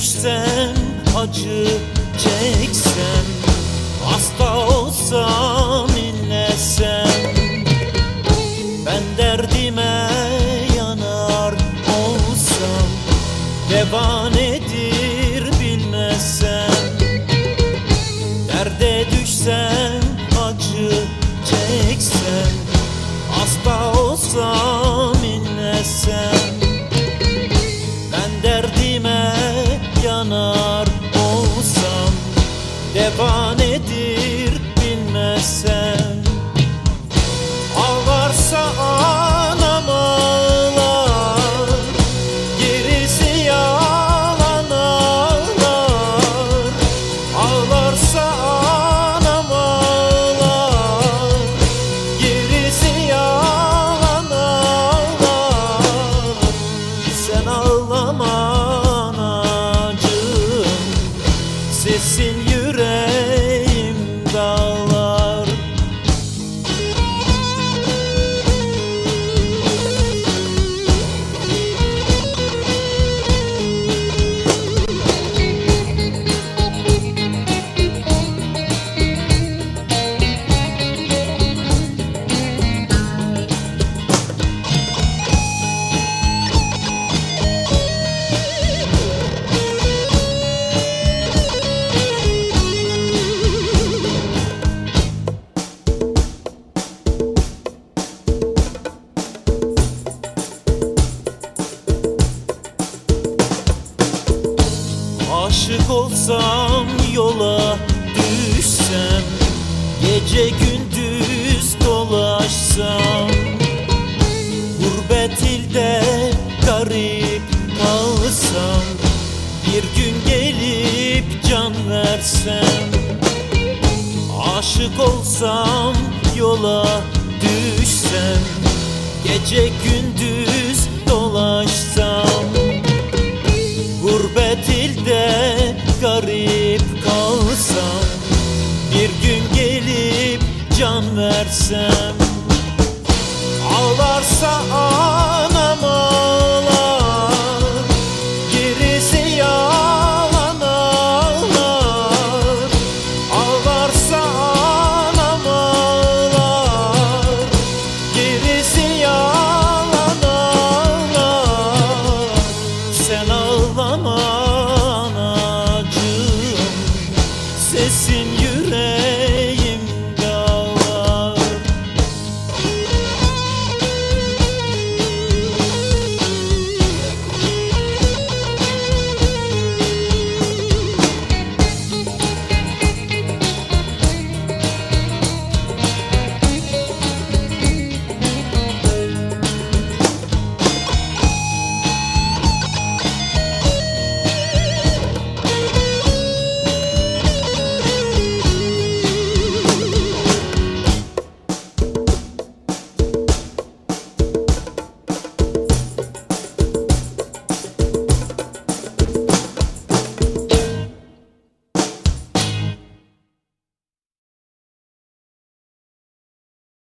Düşsem acı çeksem Hasta olsam Deva nedir bilmesem Ağlarsa anam ağlar Gerisi yalan ağlar Ağlarsa anam ağlar Gerisi yalan ağlar Sen ağlama anacığım Sesin yürek Aşık olsam yola düşsem Gece gündüz dolaşsam Gurbet ilde garip kalsam Bir gün gelip can versem Aşık olsam yola düşsem Gece gündüz garip kalsam Bir gün gelip can versem Ağlarsa